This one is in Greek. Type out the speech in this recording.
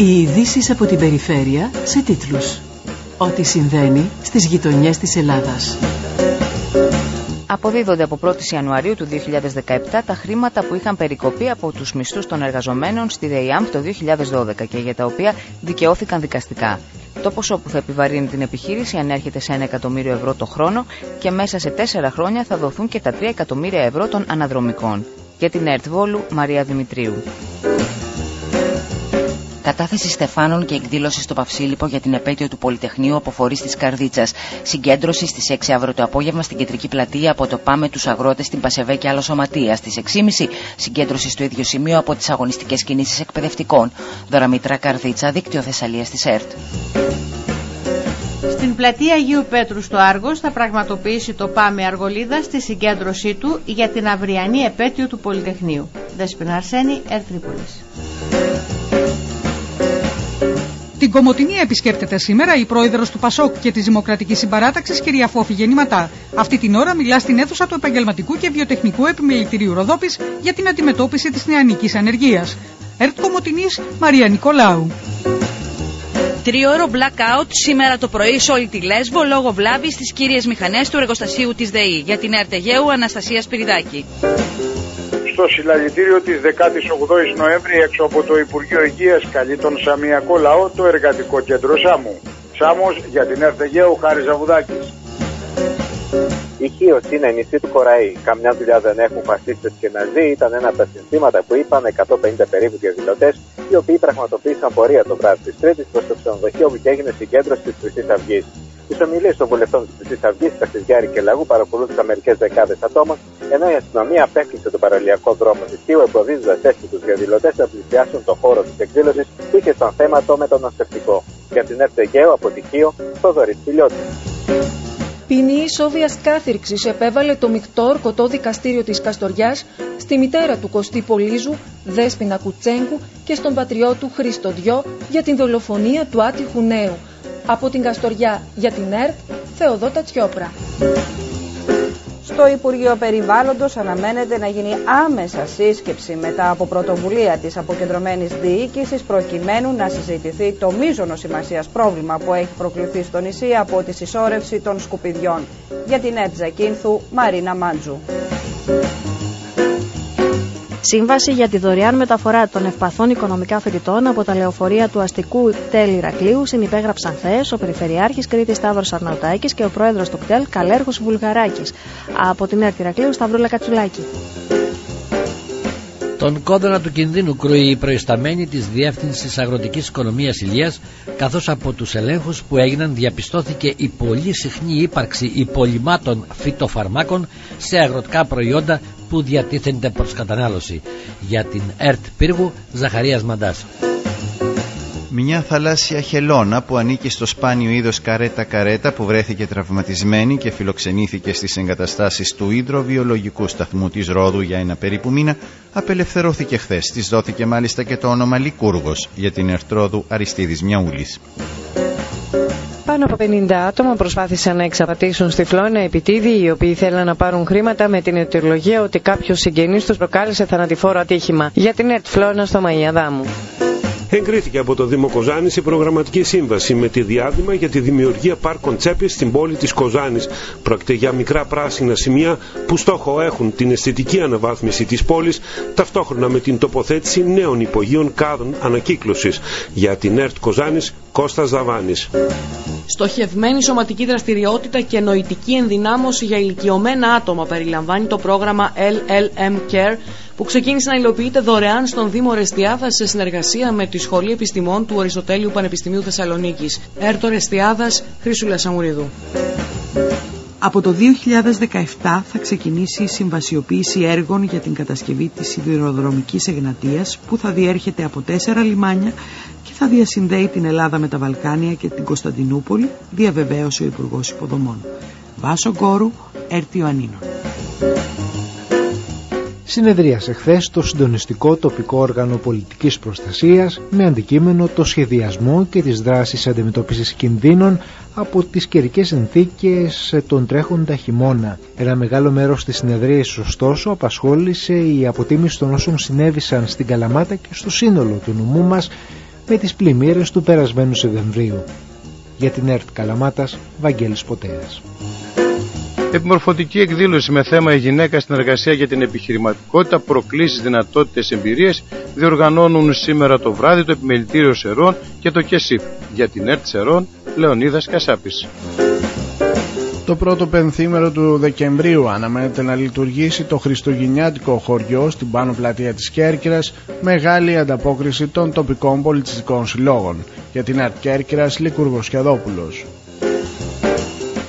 Οι ειδήσεις από την περιφέρεια σε τίτλους. Ό,τι συμβαίνει στις γειτονιές της Ελλάδας. Αποδίδονται από 1η Ιανουαρίου του 2017 τα χρήματα που είχαν περικοπεί από τους μισθούς των εργαζομένων στη ΔΕΙΑΜ το 2012 και για τα οποία δικαιώθηκαν δικαστικά. Το ποσό που θα επιβαρύνει την επιχείρηση ανέρχεται σε 1 εκατομμύριο ευρώ το χρόνο και μέσα σε 4 χρόνια θα δοθούν και τα 3 εκατομμύρια ευρώ των αναδρομικών. Για την ΕΡΤ Βόλου, Μαρία Δημητρίου. Κατάθεση στεφάνων και εκδήλωση στο Παυσίλιπο για την επέτειο του Πολυτεχνείου από φορείς της Καρδίτσας. Συγκέντρωση στις 6 αύριο το απόγευμα στην κεντρική πλατεία από το Πάμε τους Αγρότες στην Πασεβέ και άλλο σωματεία. Στις 6.30 συγκέντρωση στο ίδιο σημείο από τις αγωνιστικές κινήσεις εκπαιδευτικών. Δωραμήτρα Καρδίτσα, δίκτυο Θεσσαλίας της ΕΡΤ. Στην πλατεία Αγίου Πέτρου στο Άργος θα πραγματοποιήσει το ΠΑΜΕ Αργολίδα στη συγκέντρωσή του για την αυριανή επέτειο του Πολυτεχνείου. Δέσποινα Αρσένη, Ερτρίπολης. Την Κομωτινή επισκέπτεται σήμερα η πρόεδρος του Πασόκ και της Δημοκρατικής Συμπαράταξης, κυρία Φόφη Γεννηματά. Αυτή την ώρα μιλά στην αίθουσα του Επαγγελματικού και Βιοτεχνικού Επιμελητηρίου Ροδόπης για την αντιμετώπιση της νεανικής ανεργίας. Ερτ Κομωτινής, Μαρία Νικολάου. Τριώρο blackout σήμερα το πρωί σε όλη τη Λέσβο λόγω βλάβης στις κύριες μηχανές του εργοστασίου της ΔΕΗ. Για την Ερτεγέου Αναστασία Σπυριδάκη στο συλλαλητήριο της 18ης Νοέμβρη έξω από το Υπουργείο Υγείας καλεί τον Σαμιακό λαό το εργατικό κέντρο Σάμου. Σάμος για την Ερτεγέου Χάρης Ζαβουδάκης. Η Χίος είναι νησί του Κοραή. Καμιά δουλειά δεν έχουν φασίστες και ναζί. Ήταν ένα από τα συνθήματα που είπαν 150 περίπου διαδηλωτές, οι οποίοι πραγματοποίησαν πορεία το βράδυ της Τρίτης προς το ξενοδοχείο που έγινε συγκέντρωση της Χρυσής Αυγής. Τι ομιλίε των βουλευτών της Χρυσής Αυγής, Καστιδιάρη και Λαγού παρακολούθησαν μερικές δεκάδες ατόμων, ενώ η αστυνομία απέκλεισε τον παραλιακό δρόμο της Χίου, εμποδίζοντας έτσι του διαδηλωτές να πλησιάσουν το χώρο της εκδήλωσης που είχε σαν θέμα το μεταναστευτικό. Για την Ερτεγέο από τη Χίο, Θοδωρής Πιλιώτη. Ποινή ισόβιας κάθυρξης επέβαλε το μεικτό ορκωτό δικαστήριο της Καστοριάς στη μητέρα του Κωστή Πολύζου, Δέσποινα Κουτσέγκου και στον πατριώτου Χρήστο Διό για την δολοφονία του άτυχου νέου. Από την Καστοριά για την ΕΡΤ, Θεοδότα Τσιόπρα. Στο Υπουργείο Περιβάλλοντος αναμένεται να γίνει άμεσα σύσκεψη μετά από πρωτοβουλία της αποκεντρωμένης διοίκησης προκειμένου να συζητηθεί το μείζονο σημασίας πρόβλημα που έχει προκληθεί στο νησί από τη συσσόρευση των σκουπιδιών. Για την ΕΤΖΑ Κίνθου, Μαρίνα Μάντζου. Σύμβαση για τη δωρεάν μεταφορά των ευπαθών οικονομικά φοιτητών από τα λεωφορεία του αστικού κτέλ Ηρακλείου συνυπέγραψαν χθες ο Περιφερειάρχης Κρήτης Σταύρος Αρναουτάκης και ο πρόεδρος του κτέλ Καλέρχο Βουλγαράκης. Από την ΕΡΤ Ηρακλείου Σταυρούλα Κατσουλάκη. Τον κόδωνα του κινδύνου κρούει η προϊσταμένη της Διεύθυνσης Αγροτικής Οικονομίας Ηλίας καθώς από τους ελέγχους που έγιναν διαπιστώθηκε η πολύ συχνή ύπαρξη υπολοιμάτων φυτοφαρμάκων σε αγροτικά προϊόντα που διατίθενται προς κατανάλωση. Για την ΕΡΤ Πύργου, Ζαχαρίας Μαντάς. Μια θαλάσσια χελώνα που ανήκει στο σπάνιο είδος καρέτα-καρέτα που βρέθηκε τραυματισμένη και φιλοξενήθηκε στις εγκαταστάσεις του υδροβιολογικού σταθμού της Ρόδου για ένα περίπου μήνα απελευθερώθηκε χθες. Της δόθηκε μάλιστα και το όνομα Λικούργος για την Ερτρόδου Αριστίδης Μιαούλης. Πάνω από 50 άτομα προσπάθησαν να εξαπατήσουν στη Φλόνα επιτίδη, οι οποίοι θέλαν να πάρουν χρήματα με την αιτιολογία ότι κάποιος συγγενής τους προκάλεσε θανατηφόρο ατύχημα. Για την ΕΡΤ Φλόνα στο Μαϊαδάμου εγκρίθηκε από το Δήμο Κοζάνης η προγραμματική σύμβαση με τη διάδημα για τη δημιουργία πάρκων τσέπης στην πόλη της Κοζάνης. Πρόκειται για μικρά πράσινα σημεία που στόχο έχουν την αισθητική αναβάθμιση της πόλης ταυτόχρονα με την τοποθέτηση νέων υπογείων κάδων ανακύκλωσης. Για την ΕΡΤ Κοζάνης, Κώστας Δαβάνης. Στοχευμένη σωματική δραστηριότητα και νοητική ενδυνάμωση για ηλικιωμένα άτομα περιλαμβάνει το πρόγραμμα LLM Care που ξεκίνησε να υλοποιείται δωρεάν στον Δήμο Ρεστιάδα σε συνεργασία με τη Σχολή Επιστημών του Αριστοτέλειου Πανεπιστημίου Θεσσαλονίκης. Έρτο Ρεστιάδας, Χρήσουλα Σαμουριδού. Από το 2017 θα ξεκινήσει η συμβασιοποίηση έργων για την κατασκευή της σιδηροδρομικής εγνατίας που θα διέρχεται από τέσσερα λιμάνια και θα διασυνδέει την Ελλάδα με τα Βαλκάνια και την Κωνσταντινούπολη, διαβεβαίωσε ο Υπουργός Υποδομών. Βάσο Γκόρου, Έρτιο Ανίνων συνεδρίασε χθες το συντονιστικό τοπικό όργανο πολιτικής προστασίας με αντικείμενο το σχεδιασμό και τις δράσεις αντιμετώπισης κινδύνων από τις καιρικές συνθήκες τον τρέχοντα χειμώνα. Ένα μεγάλο μέρος της συνεδρίας ωστόσο απασχόλησε η αποτίμηση των όσων συνέβησαν στην Καλαμάτα και στο σύνολο του νομού μας με τις πλημμύρες του περασμένου Σεπτεμβρίου. Για την ΕΡΤ Καλαμάτας, Βαγγέλης Ποτέας. Επιμορφωτική εκδήλωση με θέμα η γυναίκα στην εργασία για την επιχειρηματικότητα, προκλήσεις, δυνατότητες, εμπειρίες διοργανώνουν σήμερα το βράδυ το Επιμελητήριο Σερών και το ΚΕΣΥΠ. Για την ΕΡΤ Σερών, Λεωνίδας Κασάπης. Το πρώτο πενθήμερο του Δεκεμβρίου αναμένεται να λειτουργήσει το Χριστουγεννιάτικο χωριό στην πάνω πλατεία της Κέρκυρας, μεγάλη ανταπόκριση των τοπικών πολιτιστικών συλλόγων. Για την ΑΡΤ Κέρκυρας, Λίκουργος Χιαδόπουλος.